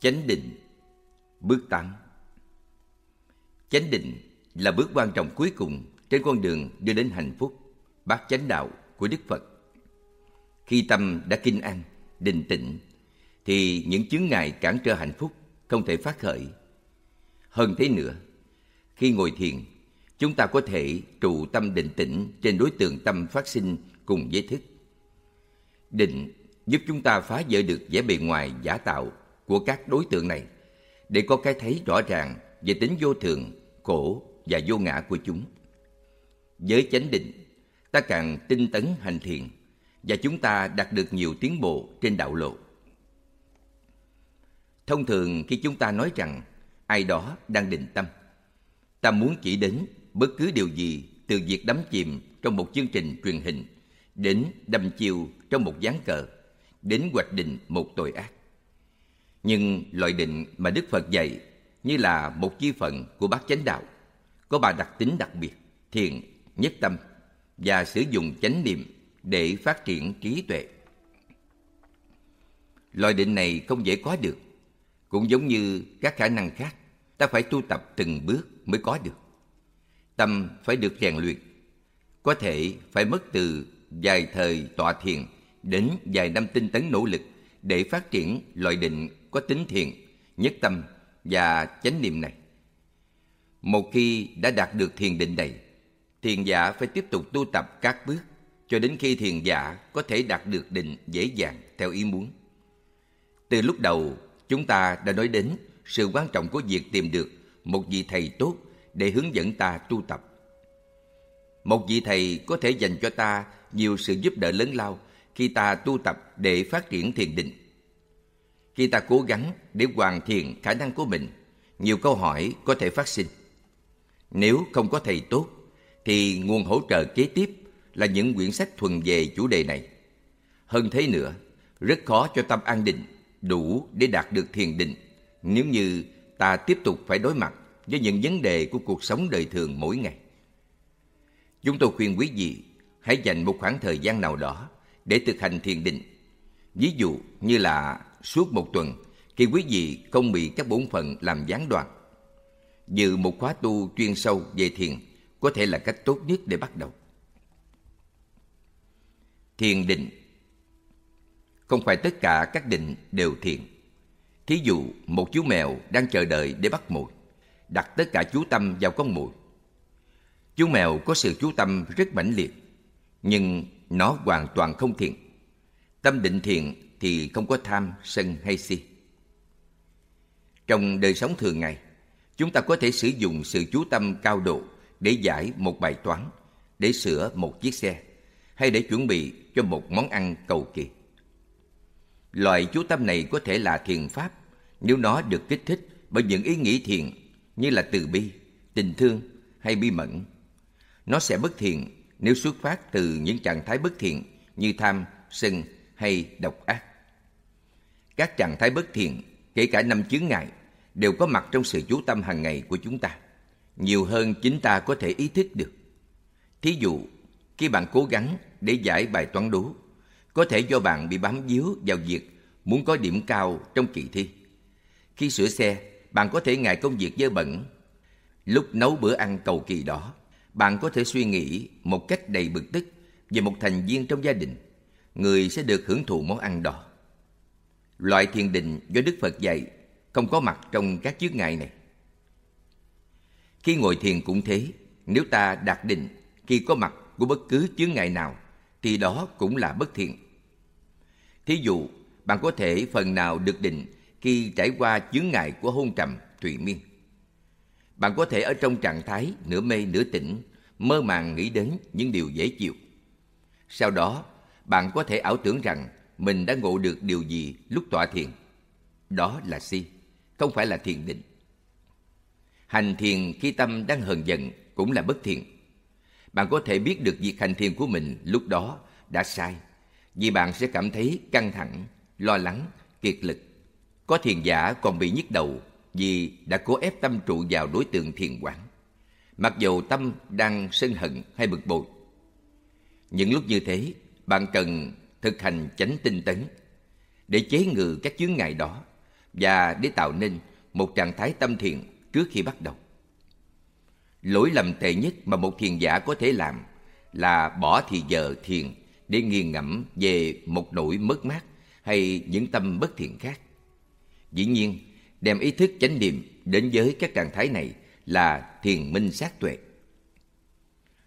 Chánh định Bước 8 Chánh định là bước quan trọng cuối cùng trên con đường đưa đến hạnh phúc, bát chánh đạo của Đức Phật. Khi tâm đã kinh an, định tĩnh, thì những chướng ngại cản trở hạnh phúc không thể phát khởi. Hơn thế nữa, khi ngồi thiền, chúng ta có thể trụ tâm định tĩnh trên đối tượng tâm phát sinh cùng với thức. Định giúp chúng ta phá vỡ được vẻ bề ngoài giả tạo của các đối tượng này để có cái thấy rõ ràng về tính vô thường, khổ và vô ngã của chúng. Với chánh định, ta càng tinh tấn hành thiền và chúng ta đạt được nhiều tiến bộ trên đạo lộ. Thông thường khi chúng ta nói rằng ai đó đang định tâm, ta muốn chỉ đến bất cứ điều gì từ việc đắm chìm trong một chương trình truyền hình đến đâm chiêu trong một gián cờ, đến hoạch định một tội ác. Nhưng loại định mà Đức Phật dạy như là một chi phận của bát chánh đạo, có ba đặc tính đặc biệt, thiền nhất tâm và sử dụng chánh niệm để phát triển trí tuệ. Loại định này không dễ có được, cũng giống như các khả năng khác, ta phải tu tập từng bước mới có được. Tâm phải được rèn luyện, có thể phải mất từ vài thời tọa thiền đến vài năm tinh tấn nỗ lực để phát triển loại định có tính thiện, nhất tâm và chánh niệm này. Một khi đã đạt được thiền định này, thiền giả phải tiếp tục tu tập các bước cho đến khi thiền giả có thể đạt được định dễ dàng theo ý muốn. Từ lúc đầu, chúng ta đã nói đến sự quan trọng của việc tìm được một vị thầy tốt để hướng dẫn ta tu tập. Một vị thầy có thể dành cho ta nhiều sự giúp đỡ lớn lao khi ta tu tập để phát triển thiền định. Khi ta cố gắng để hoàn thiện khả năng của mình, nhiều câu hỏi có thể phát sinh. Nếu không có thầy tốt, thì nguồn hỗ trợ kế tiếp là những quyển sách thuần về chủ đề này. Hơn thế nữa, rất khó cho tâm an định đủ để đạt được thiền định nếu như ta tiếp tục phải đối mặt với những vấn đề của cuộc sống đời thường mỗi ngày. Chúng tôi khuyên quý vị hãy dành một khoảng thời gian nào đó để thực hành thiền định. Ví dụ như là suốt một tuần khi quý vị không bị các bổn phận làm gián đoạn. Dự một khóa tu chuyên sâu về thiền có thể là cách tốt nhất để bắt đầu. Thiền định Không phải tất cả các định đều thiền. Thí dụ, một chú mèo đang chờ đợi để bắt mồi, đặt tất cả chú tâm vào con mồi. Chú mèo có sự chú tâm rất mãnh liệt, nhưng nó hoàn toàn không thiền. Tâm định thiền thì không có tham, sân hay si. Trong đời sống thường ngày, chúng ta có thể sử dụng sự chú tâm cao độ để giải một bài toán, để sửa một chiếc xe, hay để chuẩn bị cho một món ăn cầu kỳ. Loại chú tâm này có thể là thiền pháp nếu nó được kích thích bởi những ý nghĩ thiền như là từ bi, tình thương hay bi mẫn. Nó sẽ bất thiện nếu xuất phát từ những trạng thái bất thiện như tham, sân hay độc ác. Các trạng thái bất thiện, kể cả năm chướng ngại, đều có mặt trong sự chú tâm hàng ngày của chúng ta, nhiều hơn chính ta có thể ý thức được. Thí dụ, khi bạn cố gắng để giải bài toán đố, có thể do bạn bị bám víu vào việc muốn có điểm cao trong kỳ thi. Khi sửa xe, bạn có thể ngại công việc dơ bẩn. Lúc nấu bữa ăn cầu kỳ đó, bạn có thể suy nghĩ một cách đầy bực tức về một thành viên trong gia đình, người sẽ được hưởng thụ món ăn đó. Loại thiền định do Đức Phật dạy không có mặt trong các chướng ngại này. Khi ngồi thiền cũng thế, nếu ta đạt định khi có mặt của bất cứ chướng ngại nào, thì đó cũng là bất thiện. Thí dụ, bạn có thể phần nào được định khi trải qua chướng ngại của hôn trầm, thụy miên. Bạn có thể ở trong trạng thái nửa mê nửa tỉnh, mơ màng nghĩ đến những điều dễ chịu. Sau đó, bạn có thể ảo tưởng rằng mình đã ngộ được điều gì lúc tọa thiền. Đó là si, không phải là thiền định. Hành thiền khi tâm đang hờn giận cũng là bất thiện. Bạn có thể biết được việc hành thiền của mình lúc đó đã sai, vì bạn sẽ cảm thấy căng thẳng, lo lắng, kiệt lực. Có thiền giả còn bị nhức đầu vì đã cố ép tâm trụ vào đối tượng thiền quán. Mặc dù tâm đang sân hận hay bực bội. Những lúc như thế, bạn cần thực hành chánh tinh tấn để chế ngự các chướng ngại đó. và để tạo nên một trạng thái tâm thiện trước khi bắt đầu. Lỗi lầm tệ nhất mà một thiền giả có thể làm là bỏ thì giờ thiền để nghiền ngẫm về một nỗi mất mát hay những tâm bất thiện khác. Dĩ nhiên, đem ý thức chánh niệm đến với các trạng thái này là thiền minh sát tuệ.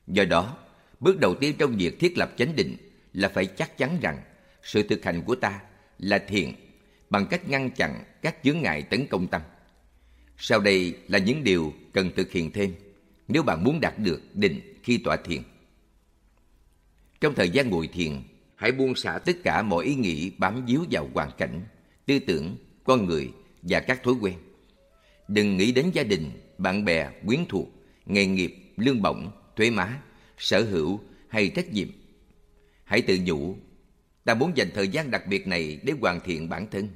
Do đó, bước đầu tiên trong việc thiết lập chánh định là phải chắc chắn rằng sự thực hành của ta là thiền bằng cách ngăn chặn các chướng ngại tấn công tâm. Sau đây là những điều cần thực hiện thêm nếu bạn muốn đạt được định khi tọa thiền. Trong thời gian ngồi thiền, hãy buông xả tất cả mọi ý nghĩ bám víu vào hoàn cảnh, tư tưởng, con người và các thói quen. Đừng nghĩ đến gia đình, bạn bè, quyến thuộc, nghề nghiệp, lương bổng, thuế má, sở hữu hay trách nhiệm. Hãy tự nhủ, ta muốn dành thời gian đặc biệt này để hoàn thiện bản thân.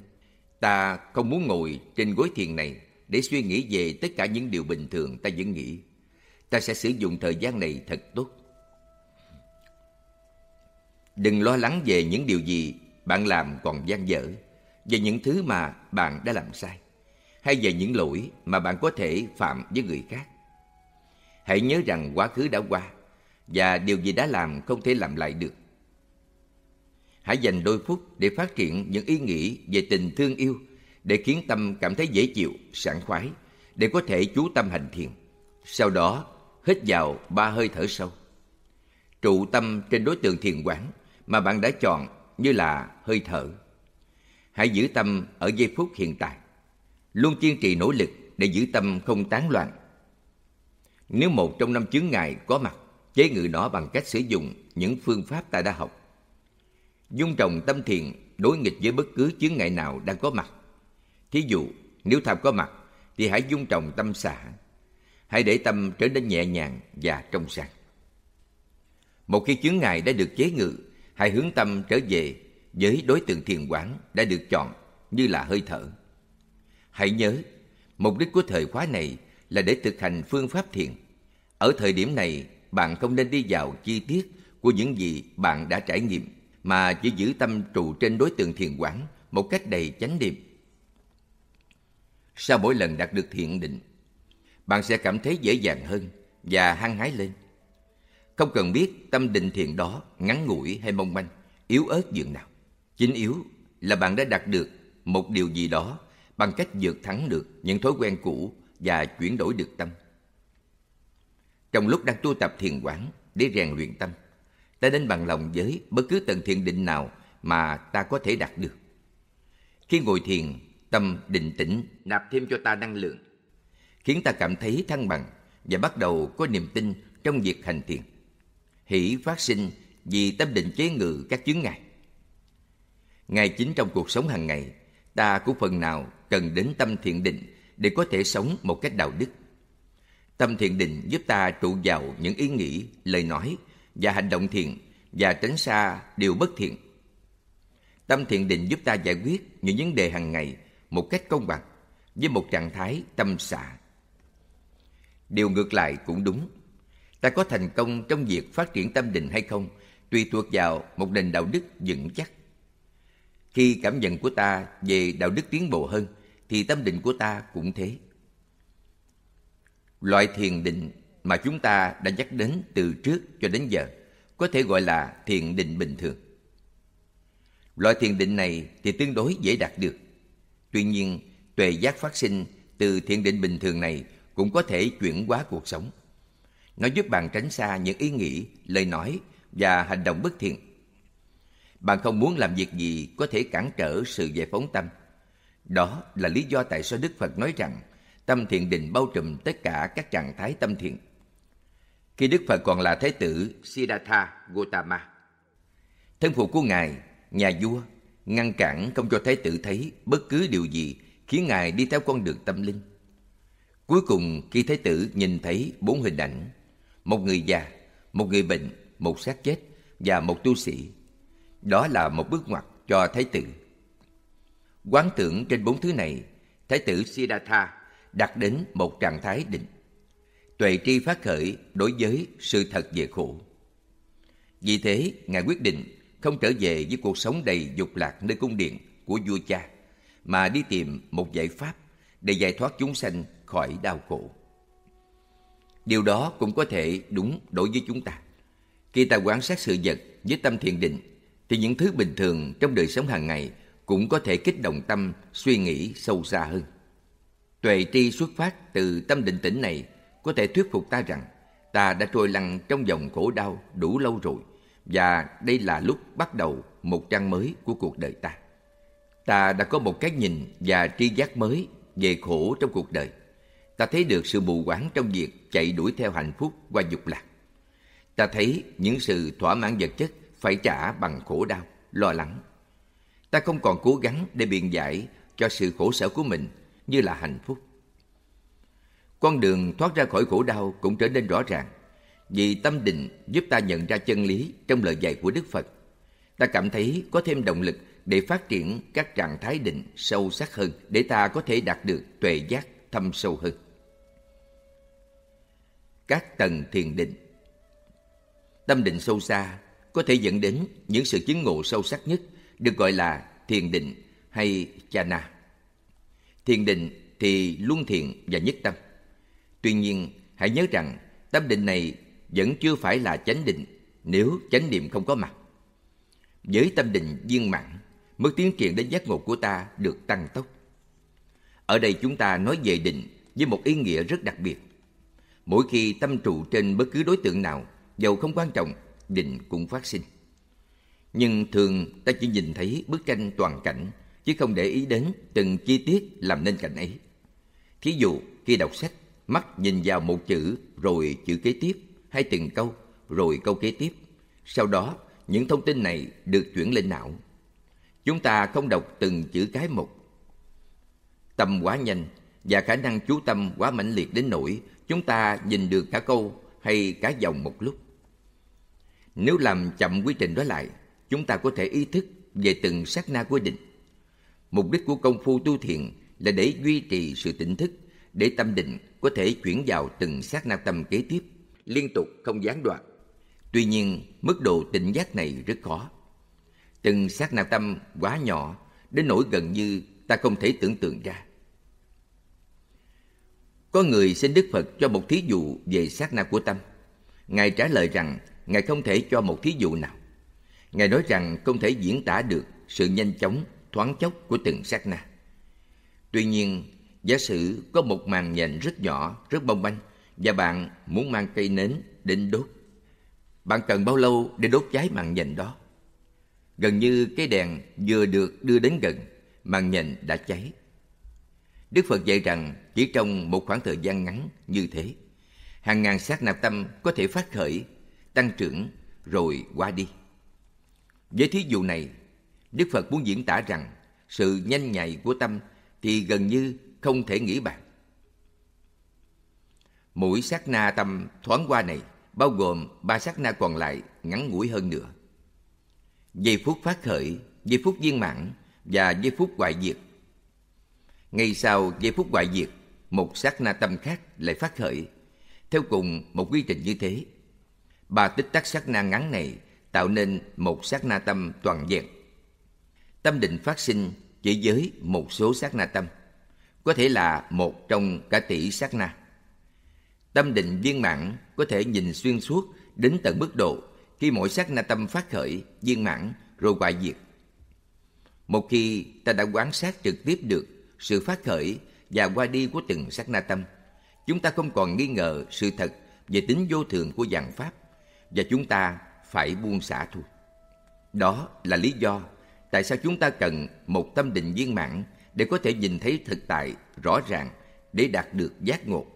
Ta không muốn ngồi trên gối thiền này để suy nghĩ về tất cả những điều bình thường ta vẫn nghĩ. Ta sẽ sử dụng thời gian này thật tốt. Đừng lo lắng về những điều gì bạn làm còn gian dở, về những thứ mà bạn đã làm sai, hay về những lỗi mà bạn có thể phạm với người khác. Hãy nhớ rằng quá khứ đã qua, và điều gì đã làm không thể làm lại được. Hãy dành đôi phút để phát triển những ý nghĩ về tình thương yêu, để khiến tâm cảm thấy dễ chịu, sảng khoái, để có thể chú tâm hành thiền. Sau đó, hít vào ba hơi thở sâu. Trụ tâm trên đối tượng thiền quán mà bạn đã chọn như là hơi thở. Hãy giữ tâm ở giây phút hiện tại. Luôn kiên trì nỗ lực để giữ tâm không tán loạn. Nếu một trong năm chướng ngại có mặt, chế ngự nó bằng cách sử dụng những phương pháp ta đã học. Dung trồng tâm thiền đối nghịch với bất cứ chướng ngại nào đang có mặt. Thí dụ, nếu tham có mặt, thì hãy dung trồng tâm xả. Hãy để tâm trở nên nhẹ nhàng và trong sáng. Một khi chướng ngại đã được chế ngự, hãy hướng tâm trở về với đối tượng thiền quán đã được chọn như là hơi thở. Hãy nhớ, mục đích của thời khóa này là để thực hành phương pháp thiền. Ở thời điểm này, bạn không nên đi vào chi tiết của những gì bạn đã trải nghiệm, mà chỉ giữ tâm trụ trên đối tượng thiền quán một cách đầy chánh niệm. Sau mỗi lần đạt được thiện định, bạn sẽ cảm thấy dễ dàng hơn và hăng hái lên. Không cần biết tâm định thiền đó ngắn ngủi hay mong manh, yếu ớt dường nào. Chính yếu là bạn đã đạt được một điều gì đó bằng cách vượt thắng được những thói quen cũ và chuyển đổi được tâm. Trong lúc đang tu tập thiền quán để rèn luyện tâm, ta nên bằng lòng với bất cứ tầng thiền định nào mà ta có thể đạt được. Khi ngồi thiền, tâm định tĩnh nạp thêm cho ta năng lượng, khiến ta cảm thấy thăng bằng và bắt đầu có niềm tin trong việc hành thiền. Hỷ phát sinh vì tâm định chế ngự các chướng ngại. Ngay chính trong cuộc sống hàng ngày, ta cũng phần nào cần đến tâm thiện định để có thể sống một cách đạo đức. Tâm thiện định giúp ta trụ vào những ý nghĩ, lời nói và hành động thiện và tránh xa điều bất thiện. Tâm thiện định giúp ta giải quyết những vấn đề hàng ngày một cách công bằng với một trạng thái tâm xả. Điều ngược lại cũng đúng. Ta có thành công trong việc phát triển tâm định hay không tùy thuộc vào một nền đạo đức vững chắc. Khi cảm nhận của ta về đạo đức tiến bộ hơn, thì tâm định của ta cũng thế. Loại thiền định mà chúng ta đã nhắc đến từ trước cho đến giờ có thể gọi là thiền định bình thường. Loại thiền định này thì tương đối dễ đạt được. Tuy nhiên, tuệ giác phát sinh từ thiền định bình thường này cũng có thể chuyển hóa cuộc sống. Nó giúp bạn tránh xa những ý nghĩ, lời nói và hành động bất thiện. Bạn không muốn làm việc gì có thể cản trở sự giải phóng tâm. Đó là lý do tại sao Đức Phật nói rằng tâm thiện định bao trùm tất cả các trạng thái tâm thiện. Khi Đức Phật còn là Thái tử Siddhartha Gautama, thân phụ của Ngài, nhà vua, ngăn cản không cho Thái tử thấy bất cứ điều gì khiến Ngài đi theo con đường tâm linh. Cuối cùng khi Thái tử nhìn thấy bốn hình ảnh, một người già, một người bệnh, một xác chết và một tu sĩ, đó là một bước ngoặt cho Thái tử. Quán tưởng trên bốn thứ này, Thái tử Siddhartha đạt đến một trạng thái định. Tuệ tri phát khởi đối với sự thật về khổ. Vì thế, Ngài quyết định không trở về với cuộc sống đầy dục lạc nơi cung điện của vua cha, mà đi tìm một giải pháp để giải thoát chúng sanh khỏi đau khổ. Điều đó cũng có thể đúng đối với chúng ta. Khi ta quan sát sự vật với tâm thiền định, thì những thứ bình thường trong đời sống hàng ngày cũng có thể kích động tâm suy nghĩ sâu xa hơn. Tuệ tri xuất phát từ tâm định tĩnh này có thể thuyết phục ta rằng ta đã trôi lăn trong dòng khổ đau đủ lâu rồi và đây là lúc bắt đầu một trang mới của cuộc đời ta. Ta đã có một cái nhìn và tri giác mới về khổ trong cuộc đời. Ta thấy được sự mù quáng trong việc chạy đuổi theo hạnh phúc qua dục lạc. Ta thấy những sự thỏa mãn vật chất phải trả bằng khổ đau, lo lắng. Ta không còn cố gắng để biện giải cho sự khổ sở của mình như là hạnh phúc. Con đường thoát ra khỏi khổ đau cũng trở nên rõ ràng vì tâm định giúp ta nhận ra chân lý trong lời dạy của Đức Phật. Ta cảm thấy có thêm động lực để phát triển các trạng thái định sâu sắc hơn để ta có thể đạt được tuệ giác thâm sâu hơn. Các tầng thiền định Tâm định sâu xa có thể dẫn đến những sự chứng ngộ sâu sắc nhất được gọi là thiền định hay chana. Thiền định thì luân thiện và nhất tâm. Tuy nhiên, hãy nhớ rằng tâm định này vẫn chưa phải là chánh định nếu chánh niệm không có mặt. Với tâm định viên mãn, mức tiến triển đến giác ngộ của ta được tăng tốc. Ở đây chúng ta nói về định với một ý nghĩa rất đặc biệt. Mỗi khi tâm trụ trên bất cứ đối tượng nào, dầu không quan trọng, định cũng phát sinh. Nhưng thường ta chỉ nhìn thấy bức tranh toàn cảnh, chứ không để ý đến từng chi tiết làm nên cảnh ấy. Thí dụ, khi đọc sách, mắt nhìn vào một chữ rồi chữ kế tiếp, hay từng câu rồi câu kế tiếp. Sau đó, những thông tin này được chuyển lên não. Chúng ta không đọc từng chữ cái một. Tâm quá nhanh và khả năng chú tâm quá mãnh liệt đến nỗi chúng ta nhìn được cả câu hay cả dòng một lúc. Nếu làm chậm quy trình đó lại, chúng ta có thể ý thức về từng sát na của định. Mục đích của công phu tu thiền là để duy trì sự tỉnh thức, để tâm định có thể chuyển vào từng sát na tâm kế tiếp, liên tục không gián đoạn. Tuy nhiên, mức độ tỉnh giác này rất khó. Từng sát na tâm quá nhỏ, đến nỗi gần như ta không thể tưởng tượng ra. Có người xin Đức Phật cho một thí dụ về sát na của tâm. Ngài trả lời rằng Ngài không thể cho một thí dụ nào. Ngài nói rằng không thể diễn tả được sự nhanh chóng, thoáng chốc của từng sát na. Tuy nhiên, giả sử có một màn nhện rất nhỏ, rất bông banh và bạn muốn mang cây nến đến đốt. Bạn cần bao lâu để đốt cháy màn nhện đó? Gần như cái đèn vừa được đưa đến gần, màn nhện đã cháy. Đức Phật dạy rằng chỉ trong một khoảng thời gian ngắn như thế, hàng ngàn sát nạp tâm có thể phát khởi, tăng trưởng rồi qua đi. Với thí dụ này, Đức Phật muốn diễn tả rằng sự nhanh nhạy của tâm thì gần như không thể nghĩ bàn. Mỗi sát na tâm thoáng qua này bao gồm ba sát na còn lại ngắn ngủi hơn nữa. Giây phút phát khởi, giây phút viên mãn và giây phút hoại diệt. Ngay sau giây phút hoại diệt, một sát na tâm khác lại phát khởi. Theo cùng một quy trình như thế, ba tích tắc sát na ngắn này tạo nên một sát na tâm toàn vẹn. Tâm định phát sinh chỉ với một số sát na tâm, có thể là một trong cả tỷ sát na. Tâm định viên mãn có thể nhìn xuyên suốt đến tận mức độ khi mỗi sát na tâm phát khởi, viên mãn rồi hoại diệt. Một khi ta đã quan sát trực tiếp được sự phát khởi và qua đi của từng sát na tâm, chúng ta không còn nghi ngờ sự thật về tính vô thường của dạng pháp và chúng ta phải buông xả thôi. Đó là lý do tại sao chúng ta cần một tâm định viên mãn để có thể nhìn thấy thực tại rõ ràng để đạt được giác ngộ.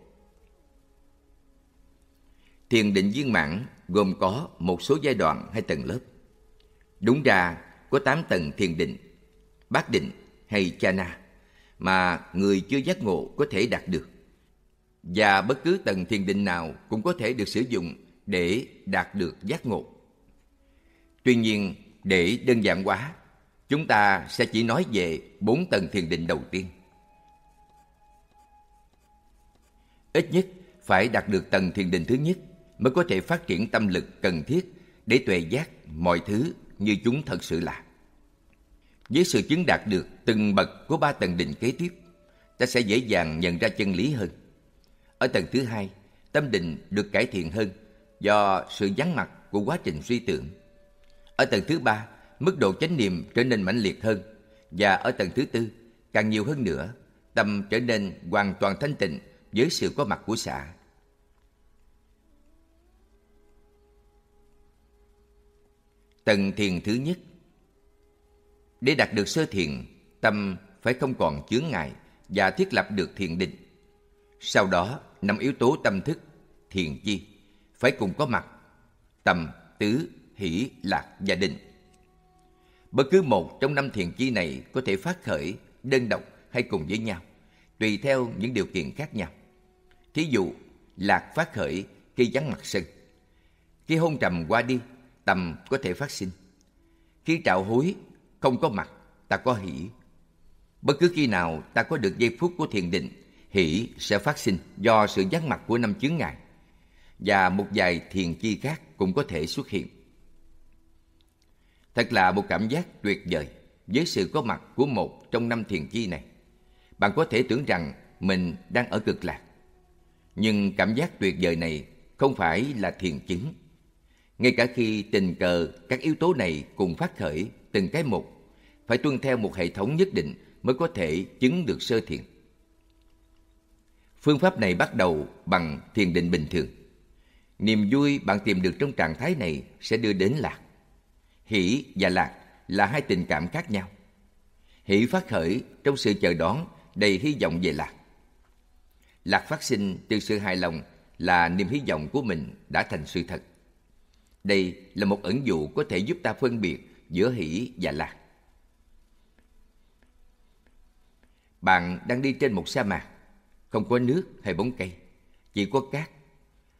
Thiền định viên mãn gồm có một số giai đoạn hay tầng lớp. Đúng ra có 8 tầng thiền định, bát định hay chana mà người chưa giác ngộ có thể đạt được. Và bất cứ tầng thiền định nào cũng có thể được sử dụng để đạt được giác ngộ. Tuy nhiên, để đơn giản quá chúng ta sẽ chỉ nói về bốn tầng thiền định đầu tiên. Ít nhất phải đạt được tầng thiền định thứ nhất mới có thể phát triển tâm lực cần thiết để tuệ giác mọi thứ như chúng thật sự là. với sự chứng đạt được từng bậc của ba tầng định kế tiếp, ta sẽ dễ dàng nhận ra chân lý hơn. Ở tầng thứ hai, tâm định được cải thiện hơn do sự vắng mặt của quá trình suy tưởng. Ở tầng thứ ba, mức độ chánh niệm trở nên mãnh liệt hơn và ở tầng thứ tư, càng nhiều hơn nữa, tâm trở nên hoàn toàn thanh tịnh với sự có mặt của xạ. Tầng thiền thứ nhất Để đạt được sơ thiền, tâm phải không còn chướng ngại và thiết lập được thiền định. Sau đó, năm yếu tố tâm thức, thiền chi, phải cùng có mặt. Tâm, tứ, hỷ, lạc và định. Bất cứ một trong năm thiền chi này có thể phát khởi đơn độc hay cùng với nhau, tùy theo những điều kiện khác nhau. Thí dụ, lạc phát khởi khi vắng mặt sân. Khi hôn trầm qua đi, tầm có thể phát sinh. Khi trạo hối, không có mặt, ta có hỷ. Bất cứ khi nào ta có được giây phút của thiền định, hỷ sẽ phát sinh do sự vắng mặt của năm chướng ngại. Và một vài thiền chi khác cũng có thể xuất hiện. Thật là một cảm giác tuyệt vời với sự có mặt của một trong năm thiền chi này. Bạn có thể tưởng rằng mình đang ở cực lạc. Nhưng cảm giác tuyệt vời này không phải là thiền chứng. Ngay cả khi tình cờ các yếu tố này cùng phát khởi từng cái một, phải tuân theo một hệ thống nhất định mới có thể chứng được sơ thiền. Phương pháp này bắt đầu bằng thiền định bình thường. Niềm vui bạn tìm được trong trạng thái này sẽ đưa đến lạc. Hỷ và lạc là hai tình cảm khác nhau. Hỷ phát khởi trong sự chờ đón đầy hy vọng về lạc. Lạc phát sinh từ sự hài lòng là niềm hy vọng của mình đã thành sự thật. Đây là một ẩn dụ có thể giúp ta phân biệt giữa hỷ và lạc. Bạn đang đi trên một sa mạc, không có nước hay bóng cây, chỉ có cát.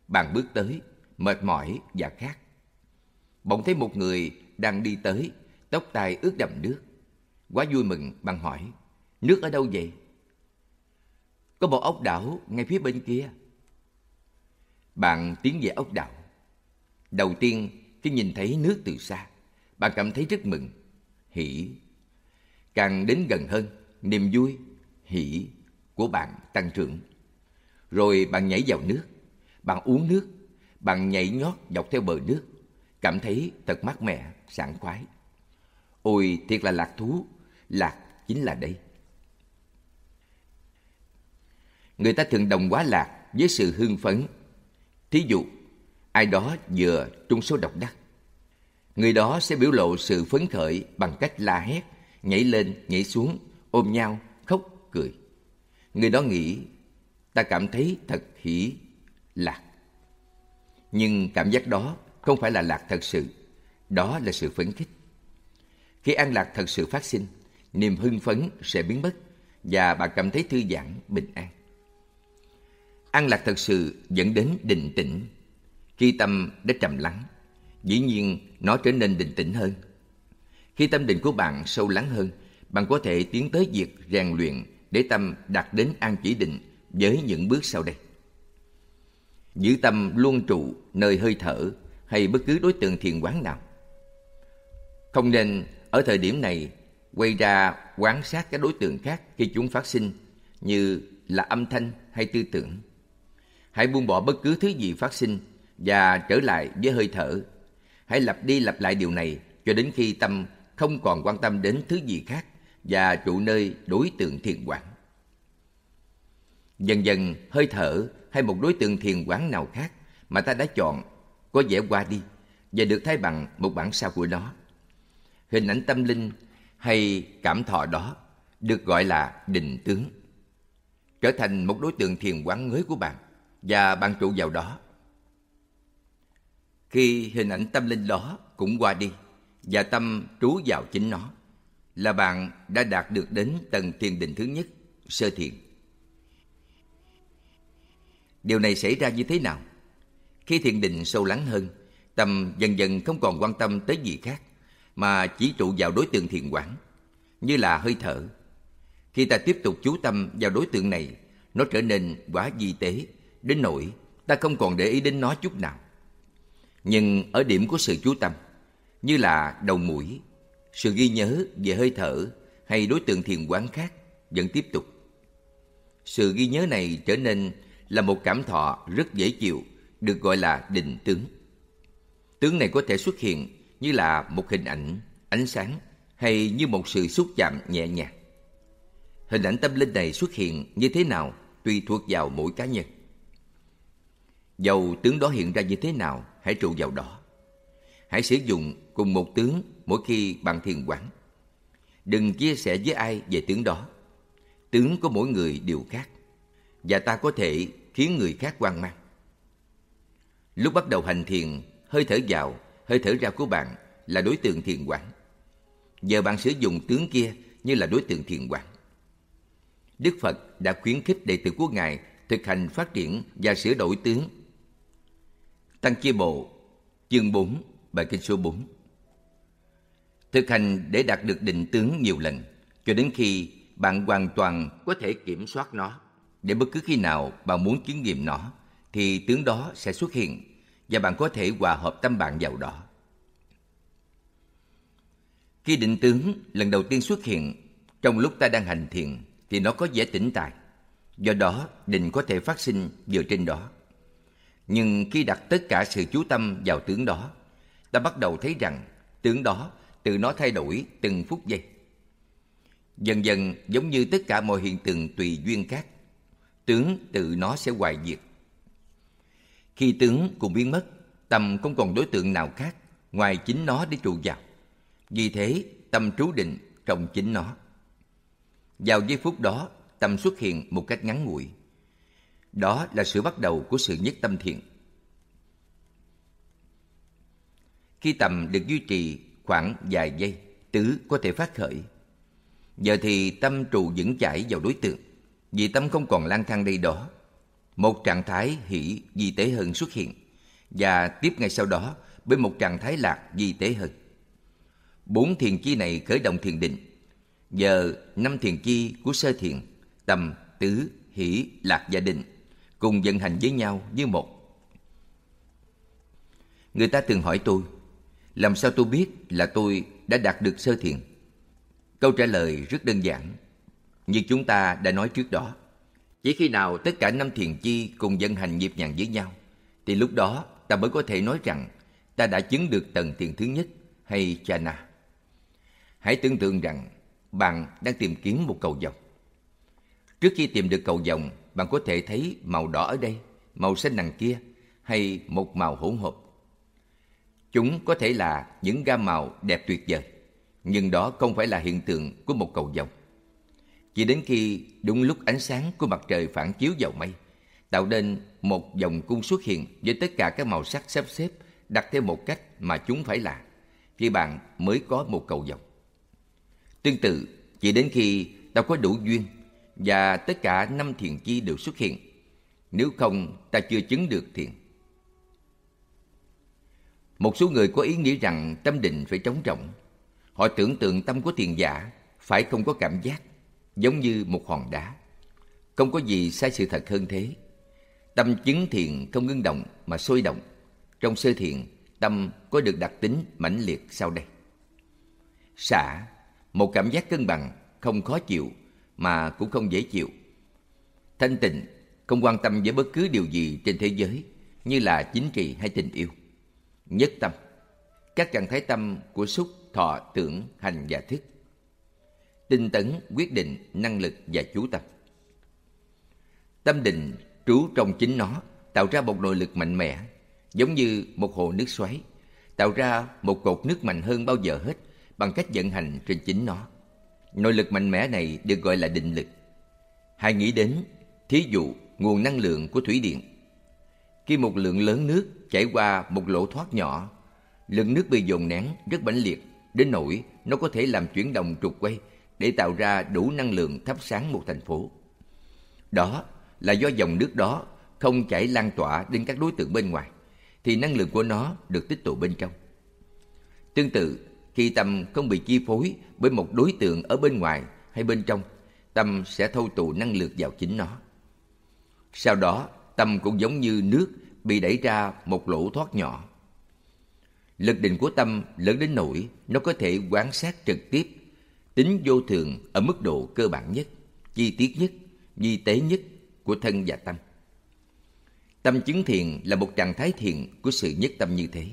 Bạn bước tới, mệt mỏi và khát. Bỗng thấy một người đang đi tới, tóc tai ướt đầm nước. Quá vui mừng, bằng hỏi, nước ở đâu vậy? Có một ốc đảo ngay phía bên kia. Bạn tiến về ốc đảo. Đầu tiên, khi nhìn thấy nước từ xa, bạn cảm thấy rất mừng, hỉ Càng đến gần hơn, niềm vui, hỉ của bạn tăng trưởng. Rồi bạn nhảy vào nước, bạn uống nước, bạn nhảy nhót dọc theo bờ nước, cảm thấy thật mát mẻ, sảng khoái. Ôi, thiệt là lạc thú, lạc chính là đây. Người ta thường đồng hóa lạc với sự hưng phấn. Thí dụ, ai đó vừa trúng số độc đắc. Người đó sẽ biểu lộ sự phấn khởi bằng cách la hét, nhảy lên, nhảy xuống, ôm nhau, khóc, cười. Người đó nghĩ, ta cảm thấy thật hỉ lạc. Nhưng cảm giác đó không phải là lạc thật sự, đó là sự phấn khích. Khi an lạc thật sự phát sinh, niềm hưng phấn sẽ biến mất và bạn cảm thấy thư giãn, bình an. An lạc thật sự dẫn đến định tĩnh. Khi tâm đã trầm lắng, dĩ nhiên nó trở nên định tĩnh hơn. Khi tâm định của bạn sâu lắng hơn, bạn có thể tiến tới việc rèn luyện để tâm đạt đến an chỉ định với những bước sau đây. Giữ tâm luôn trụ nơi hơi thở hay bất cứ đối tượng thiền quán nào. Không nên, ở thời điểm này, quay ra quan sát các đối tượng khác khi chúng phát sinh, như là âm thanh hay tư tưởng. Hãy buông bỏ bất cứ thứ gì phát sinh và trở lại với hơi thở. Hãy lặp đi lặp lại điều này cho đến khi tâm không còn quan tâm đến thứ gì khác và trụ nơi đối tượng thiền quán. Dần dần, hơi thở hay một đối tượng thiền quán nào khác mà ta đã chọn có vẻ qua đi và được thay bằng một bản sao của nó. Hình ảnh tâm linh hay cảm thọ đó được gọi là định tướng. Trở thành một đối tượng thiền quán mới của bạn và bạn trụ vào đó. Khi hình ảnh tâm linh đó cũng qua đi và tâm trú vào chính nó, là bạn đã đạt được đến tầng thiền định thứ nhất, sơ thiền. Điều này xảy ra như thế nào? Khi thiền định sâu lắng hơn, tâm dần dần không còn quan tâm tới gì khác, mà chỉ trụ vào đối tượng thiền quán, như là hơi thở. Khi ta tiếp tục chú tâm vào đối tượng này, nó trở nên quá di tế, đến nỗi ta không còn để ý đến nó chút nào. Nhưng ở điểm của sự chú tâm, như là đầu mũi, Sự ghi nhớ về hơi thở hay đối tượng thiền quán khác vẫn tiếp tục. Sự ghi nhớ này trở nên là một cảm thọ rất dễ chịu, được gọi là định tướng. Tướng này có thể xuất hiện như là một hình ảnh, ánh sáng hay như một sự xúc chạm nhẹ nhàng. Hình ảnh tâm linh này xuất hiện như thế nào tùy thuộc vào mỗi cá nhân. Dầu tướng đó hiện ra như thế nào, hãy trụ vào đó. Hãy sử dụng cùng một tướng mỗi khi bạn thiền quán. Đừng chia sẻ với ai về tướng đó. Tướng của mỗi người đều khác và ta có thể khiến người khác hoang mang. Lúc bắt đầu hành thiền, hơi thở vào, hơi thở ra của bạn là đối tượng thiền quán. Giờ bạn sử dụng tướng kia như là đối tượng thiền quán. Đức Phật đã khuyến khích đệ tử của Ngài thực hành phát triển và sửa đổi tướng. Tăng Chi Bộ, chương 4, bài kinh số 4. Thực hành để đạt được định tướng nhiều lần, cho đến khi bạn hoàn toàn có thể kiểm soát nó. Để bất cứ khi nào bạn muốn chứng nghiệm nó, thì tướng đó sẽ xuất hiện và bạn có thể hòa hợp tâm bạn vào đó. Khi định tướng lần đầu tiên xuất hiện trong lúc ta đang hành thiền thì nó có vẻ tĩnh tại. Do đó, định có thể phát sinh dựa trên đó. Nhưng khi đặt tất cả sự chú tâm vào tướng đó, ta bắt đầu thấy rằng tướng đó tự nó thay đổi từng phút giây. Dần dần giống như tất cả mọi hiện tượng tùy duyên khác, tướng tự nó sẽ hoài diệt. Khi tướng cùng biến mất, tâm không còn đối tượng nào khác ngoài chính nó để trụ vào. Vì thế, tâm trú định trong chính nó. Vào giây phút đó, tâm xuất hiện một cách ngắn ngủi. Đó là sự bắt đầu của sự nhất tâm thiện. Khi tâm được duy trì khoảng vài giây, tứ có thể phát khởi. Giờ thì tâm trụ vững chãi vào đối tượng, vì tâm không còn lang thang đây đó. Một trạng thái hỷ di tế hơn xuất hiện, và tiếp ngay sau đó với một trạng thái lạc di tế hơn. Bốn thiền chi này khởi động thiền định. Giờ năm thiền chi của sơ thiền, tầm tứ, hỷ, lạc và định cùng vận hành với nhau như một. Người ta từng hỏi tôi, làm sao tôi biết là tôi đã đạt được sơ thiền? Câu trả lời rất đơn giản, như chúng ta đã nói trước đó. Chỉ khi nào tất cả năm thiền chi cùng vận hành nhịp nhàng với nhau, thì lúc đó ta mới có thể nói rằng ta đã chứng được tầng thiền thứ nhất hay chana. Hãy tưởng tượng rằng bạn đang tìm kiếm một cầu vồng. Trước khi tìm được cầu vồng, bạn có thể thấy màu đỏ ở đây, màu xanh đằng kia hay một màu hỗn hợp. Chúng có thể là những gam màu đẹp tuyệt vời, nhưng đó không phải là hiện tượng của một cầu vồng. Chỉ đến khi đúng lúc ánh sáng của mặt trời phản chiếu vào mây, tạo nên một vòng cung xuất hiện với tất cả các màu sắc sắp xếp đặt theo một cách mà chúng phải là, thì bạn mới có một cầu vồng. Tương tự, chỉ đến khi ta có đủ duyên và tất cả năm thiền chi đều xuất hiện, nếu không ta chưa chứng được thiền. Một số người có ý nghĩ rằng tâm định phải trống rỗng. Họ tưởng tượng tâm của thiền giả phải không có cảm giác, giống như một hòn đá. Không có gì sai sự thật hơn thế. Tâm chứng thiền không ngưng động mà sôi động. Trong sơ thiền, tâm có được đặc tính mãnh liệt sau đây. Xả, một cảm giác cân bằng, không khó chịu mà cũng không dễ chịu. Thanh tịnh, không quan tâm với bất cứ điều gì trên thế giới như là chính trị hay tình yêu. Nhất tâm, các trạng thái tâm của xúc, thọ, tưởng, hành và thức. Tinh tấn, quyết định, năng lực và chú tâm. Tâm định trú trong chính nó, tạo ra một nội lực mạnh mẽ, giống như một hồ nước xoáy, tạo ra một cột nước mạnh hơn bao giờ hết bằng cách vận hành trên chính nó. Nội lực mạnh mẽ này được gọi là định lực. Hãy nghĩ đến, thí dụ, nguồn năng lượng của thủy điện. Khi một lượng lớn nước chảy qua một lỗ thoát nhỏ, lượng nước bị dồn nén rất mãnh liệt, đến nỗi nó có thể làm chuyển động trục quay để tạo ra đủ năng lượng thắp sáng một thành phố. Đó là do dòng nước đó không chảy lan tỏa đến các đối tượng bên ngoài, thì năng lượng của nó được tích tụ bên trong. Tương tự, khi tâm không bị chi phối bởi một đối tượng ở bên ngoài hay bên trong, tâm sẽ thâu tụ năng lượng vào chính nó. Sau đó, tâm cũng giống như nước bị đẩy ra một lỗ thoát nhỏ. Lực định của tâm lớn đến nỗi nó có thể quan sát trực tiếp tính vô thường ở mức độ cơ bản nhất, chi tiết nhất, vi tế nhất của thân và tâm. Tâm chứng thiền là một trạng thái thiền của sự nhất tâm như thế.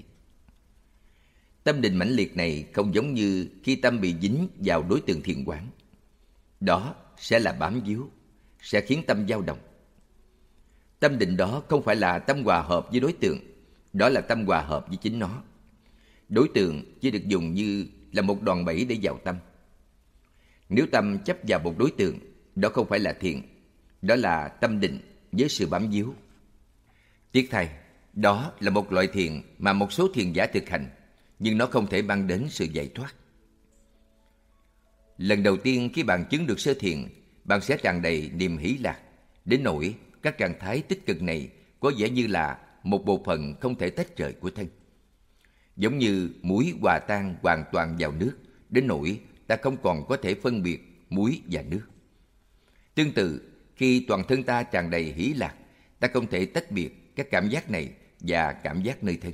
Tâm định mãnh liệt này không giống như khi tâm bị dính vào đối tượng thiền quán. Đó sẽ là bám víu, sẽ khiến tâm dao động. Tâm định đó không phải là tâm hòa hợp với đối tượng, đó là tâm hòa hợp với chính nó. Đối tượng chỉ được dùng như là một đòn bẩy để vào tâm. Nếu tâm chấp vào một đối tượng, đó không phải là thiện đó là tâm định với sự bám víu. Tiếc thay, đó là một loại thiền mà một số thiền giả thực hành, nhưng nó không thể mang đến sự giải thoát. Lần đầu tiên khi bạn chứng được sơ thiền, bạn sẽ tràn đầy niềm hỷ lạc, đến nỗi các trạng thái tích cực này có vẻ như là một bộ phận không thể tách rời của thân. Giống như muối hòa tan hoàn toàn vào nước, đến nỗi ta không còn có thể phân biệt muối và nước. Tương tự, khi toàn thân ta tràn đầy hỷ lạc, ta không thể tách biệt các cảm giác này và cảm giác nơi thân.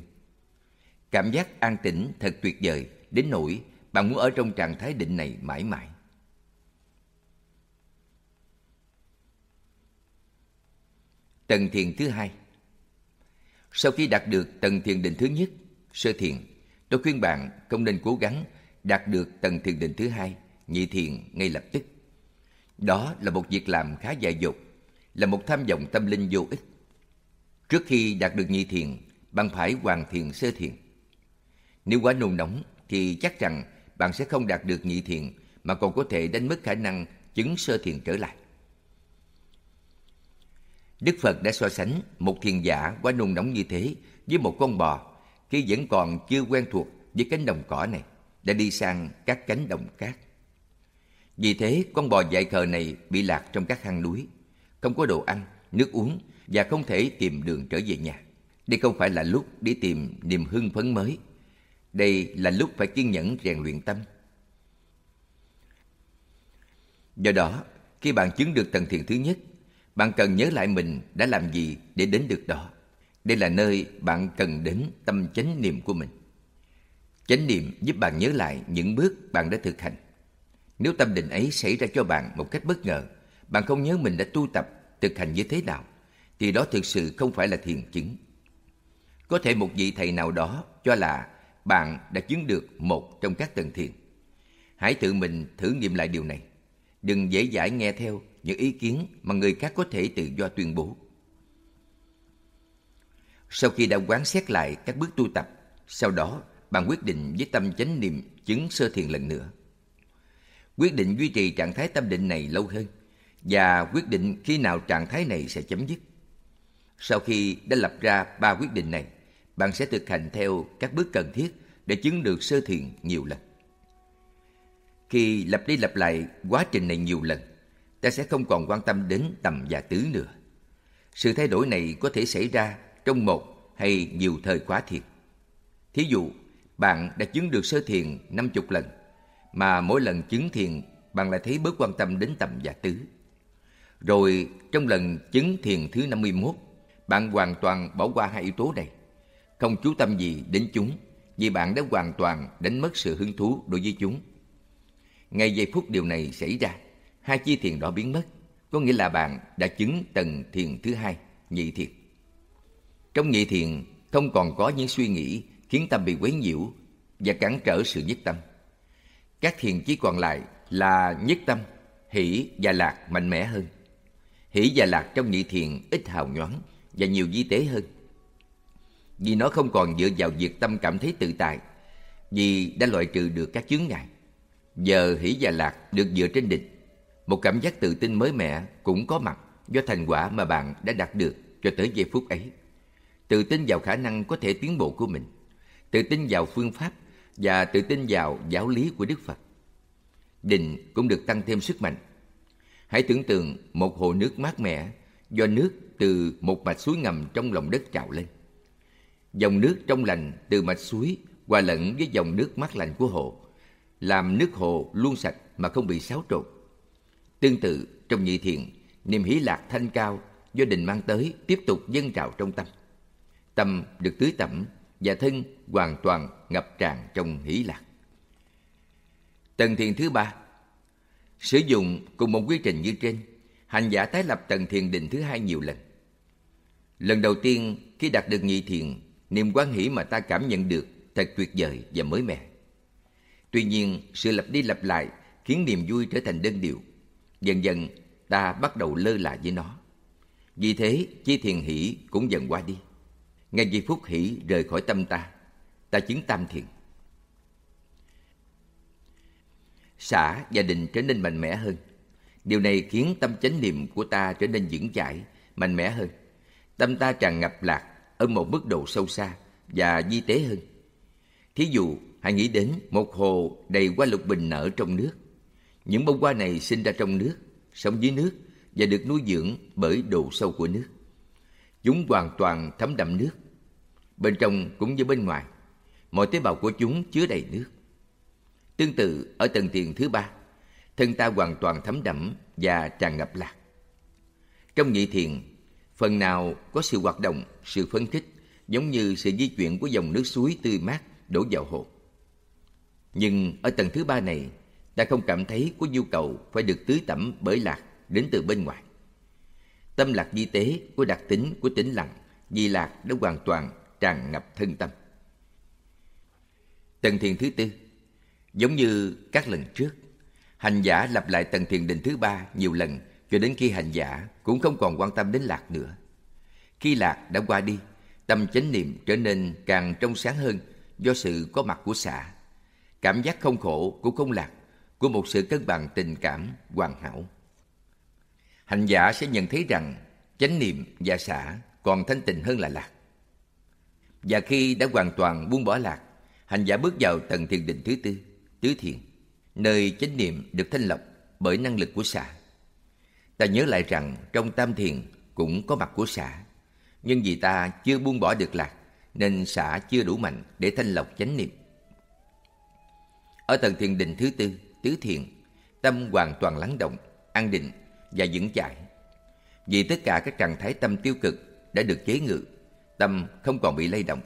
Cảm giác an tĩnh thật tuyệt vời đến nỗi bạn muốn ở trong trạng thái định này mãi mãi. Tầng thiền thứ hai Sau khi đạt được tầng thiền định thứ nhất, sơ thiền, tôi khuyên bạn không nên cố gắng đạt được tầng thiền định thứ hai, nhị thiền ngay lập tức. Đó là một việc làm khá dại dột, là một tham vọng tâm linh vô ích. Trước khi đạt được nhị thiền, bạn phải hoàn thiền sơ thiền. Nếu quá nôn nóng thì chắc rằng bạn sẽ không đạt được nhị thiền mà còn có thể đánh mất khả năng chứng sơ thiền trở lại. Đức Phật đã so sánh một thiền giả quá nôn nóng như thế với một con bò khi vẫn còn chưa quen thuộc với cánh đồng cỏ này đã đi sang các cánh đồng cát. Vì thế, con bò dại khờ này bị lạc trong các hang núi, không có đồ ăn, nước uống và không thể tìm đường trở về nhà. Đây không phải là lúc đi tìm niềm hưng phấn mới. Đây là lúc phải kiên nhẫn rèn luyện tâm. Do đó, khi bạn chứng được tầng thiền thứ nhất, bạn cần nhớ lại mình đã làm gì để đến được đó. Đây là nơi bạn cần đến tâm chánh niệm của mình. Chánh niệm giúp bạn nhớ lại những bước bạn đã thực hành. Nếu tâm định ấy xảy ra cho bạn một cách bất ngờ, bạn không nhớ mình đã tu tập, thực hành như thế nào, thì đó thực sự không phải là thiền chứng. Có thể một vị thầy nào đó cho là bạn đã chứng được một trong các tầng thiền. Hãy tự mình thử nghiệm lại điều này. Đừng dễ dãi nghe theo những ý kiến mà người khác có thể tự do tuyên bố. Sau khi đã quán xét lại các bước tu tập, sau đó bạn quyết định với tâm chánh niệm chứng sơ thiền lần nữa. Quyết định duy trì trạng thái tâm định này lâu hơn và quyết định khi nào trạng thái này sẽ chấm dứt. Sau khi đã lập ra ba quyết định này, bạn sẽ thực hành theo các bước cần thiết để chứng được sơ thiền nhiều lần. Khi lặp đi lặp lại quá trình này nhiều lần, ta sẽ không còn quan tâm đến tầm và tứ nữa. Sự thay đổi này có thể xảy ra trong một hay nhiều thời khóa thiệt. Thí dụ, bạn đã chứng được sơ thiền năm chục lần, mà mỗi lần chứng thiền bạn lại thấy bớt quan tâm đến tầm và tứ. Rồi trong lần chứng thiền thứ 51, bạn hoàn toàn bỏ qua hai yếu tố này. Không chú tâm gì đến chúng, vì bạn đã hoàn toàn đánh mất sự hứng thú đối với chúng. Ngay giây phút điều này xảy ra, hai chi thiền đó biến mất, có nghĩa là bạn đã chứng tầng thiền thứ hai, nhị thiền. Trong nhị thiền, không còn có những suy nghĩ khiến tâm bị quấy nhiễu và cản trở sự nhất tâm. Các thiền chí còn lại là nhất tâm, hỷ và lạc mạnh mẽ hơn. Hỷ và lạc trong nhị thiền ít hào nhoáng và nhiều di tế hơn. Vì nó không còn dựa vào việc tâm cảm thấy tự tại, vì đã loại trừ được các chướng ngại. Giờ hỷ và lạc được dựa trên định. Một cảm giác tự tin mới mẻ cũng có mặt do thành quả mà bạn đã đạt được cho tới giây phút ấy. Tự tin vào khả năng có thể tiến bộ của mình tự tin vào phương pháp và tự tin vào giáo lý của Đức Phật. Định cũng được tăng thêm sức mạnh. Hãy tưởng tượng một hồ nước mát mẻ do nước từ một mạch suối ngầm trong lòng đất trào lên. Dòng nước trong lành từ mạch suối hòa lẫn với dòng nước mát lành của hồ, làm nước hồ luôn sạch mà không bị xáo trộn. Tương tự, trong nhị thiền, niềm hỷ lạc thanh cao do định mang tới tiếp tục dâng trào trong tâm. Tâm được tưới tẩm và thân hoàn toàn ngập tràn trong hỷ lạc. Tầng thiền thứ ba Sử dụng cùng một quy trình như trên, hành giả tái lập tầng thiền định thứ hai nhiều lần. Lần đầu tiên khi đạt được nhị thiền, niềm quan hỷ mà ta cảm nhận được thật tuyệt vời và mới mẻ. Tuy nhiên, sự lặp đi lặp lại khiến niềm vui trở thành đơn điệu. Dần dần, ta bắt đầu lơ là với nó. Vì thế, chi thiền hỷ cũng dần qua đi. Ngay giây phút hỷ rời khỏi tâm ta, ta chứng tam thiền. Xã gia đình trở nên mạnh mẽ hơn. Điều này khiến tâm chánh niệm của ta trở nên vững chãi, mạnh mẽ hơn. Tâm ta tràn ngập lạc ở một mức độ sâu xa và di tế hơn. Thí dụ, hãy nghĩ đến một hồ đầy hoa lục bình nở trong nước. Những bông hoa này sinh ra trong nước, sống dưới nước và được nuôi dưỡng bởi độ sâu của nước. Chúng hoàn toàn thấm đậm nước. Bên trong cũng như bên ngoài, mọi tế bào của chúng chứa đầy nước. Tương tự ở tầng tiền thứ ba, thân ta hoàn toàn thấm đẫm và tràn ngập lạc. Trong nhị thiền, phần nào có sự hoạt động, sự phấn khích, giống như sự di chuyển của dòng nước suối tươi mát đổ vào hồ. Nhưng ở tầng thứ ba này, ta không cảm thấy có nhu cầu phải được tưới tẩm bởi lạc đến từ bên ngoài. Tâm lạc di tế có đặc tính của tĩnh lặng, vì lạc đã hoàn toàn tràn ngập thân tâm. Tầng thiền thứ tư Giống như các lần trước, hành giả lặp lại tầng thiền định thứ ba nhiều lần cho đến khi hành giả cũng không còn quan tâm đến lạc nữa. Khi lạc đã qua đi, tâm chánh niệm trở nên càng trong sáng hơn do sự có mặt của xạ. Cảm giác không khổ cũng không lạc của một sự cân bằng tình cảm hoàn hảo. Hành giả sẽ nhận thấy rằng chánh niệm và xả còn thanh tịnh hơn là lạc. Và khi đã hoàn toàn buông bỏ lạc, hành giả bước vào tầng thiền định thứ tư, tứ thiền, nơi chánh niệm được thanh lọc bởi năng lực của xả. Ta nhớ lại rằng trong tam thiền cũng có mặt của xả, nhưng vì ta chưa buông bỏ được lạc, nên xả chưa đủ mạnh để thanh lọc chánh niệm. Ở tầng thiền định thứ tư, tứ thiền, tâm hoàn toàn lắng động, an định và vững chãi. Vì tất cả các trạng thái tâm tiêu cực đã được chế ngự, tâm không còn bị lay động.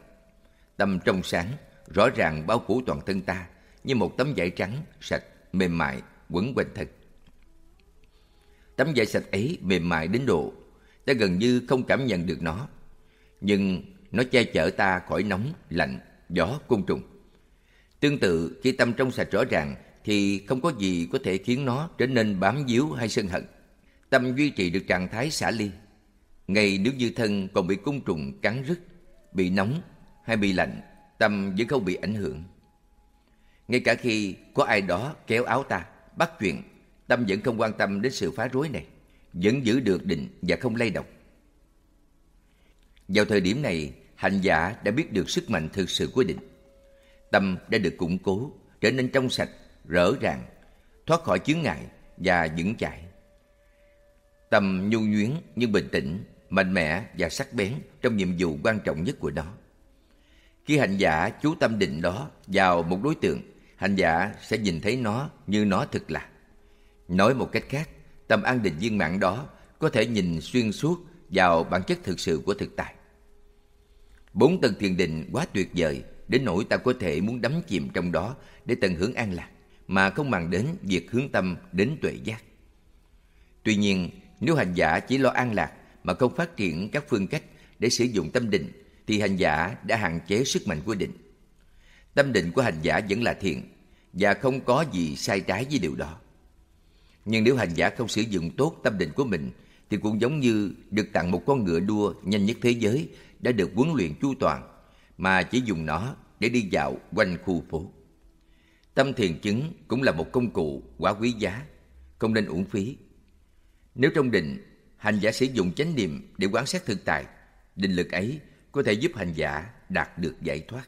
Tâm trong sáng, rõ ràng bao phủ toàn thân ta như một tấm vải trắng, sạch, mềm mại, quấn quanh thân. Tấm vải sạch ấy mềm mại đến độ ta gần như không cảm nhận được nó. Nhưng nó che chở ta khỏi nóng, lạnh, gió, côn trùng. Tương tự, khi tâm trong sạch rõ ràng thì không có gì có thể khiến nó trở nên bám víu hay sân hận. Tâm duy trì được trạng thái xả ly. Ngay nếu như thân còn bị côn trùng cắn rứt, bị nóng hay bị lạnh, tâm vẫn không bị ảnh hưởng. Ngay cả khi có ai đó kéo áo ta, bắt chuyện, tâm vẫn không quan tâm đến sự phá rối này, vẫn giữ được định và không lay động. Vào thời điểm này, hành giả đã biết được sức mạnh thực sự của định. Tâm đã được củng cố, trở nên trong sạch, rỡ ràng, thoát khỏi chướng ngại và vững chãi. Tâm nhu nhuyến nhưng bình tĩnh, mạnh mẽ và sắc bén trong nhiệm vụ quan trọng nhất của nó. Khi hành giả chú tâm định đó vào một đối tượng, hành giả sẽ nhìn thấy nó như nó thực là. Nói một cách khác, tâm an định viên mãn đó có thể nhìn xuyên suốt vào bản chất thực sự của thực tại. Bốn tầng thiền định quá tuyệt vời đến nỗi ta có thể muốn đắm chìm trong đó để tận hưởng an lạc mà không màng đến việc hướng tâm đến tuệ giác. Tuy nhiên, nếu hành giả chỉ lo an lạc mà không phát triển các phương cách để sử dụng tâm định thì hành giả đã hạn chế sức mạnh của định. Tâm định của hành giả vẫn là thiện và không có gì sai trái với điều đó. Nhưng nếu hành giả không sử dụng tốt tâm định của mình thì cũng giống như được tặng một con ngựa đua nhanh nhất thế giới đã được huấn luyện chu toàn mà chỉ dùng nó để đi dạo quanh khu phố. Tâm thiền chứng cũng là một công cụ quá quý giá, không nên uổng phí. Nếu trong định, hành giả sử dụng chánh niệm để quan sát thực tại, định lực ấy có thể giúp hành giả đạt được giải thoát.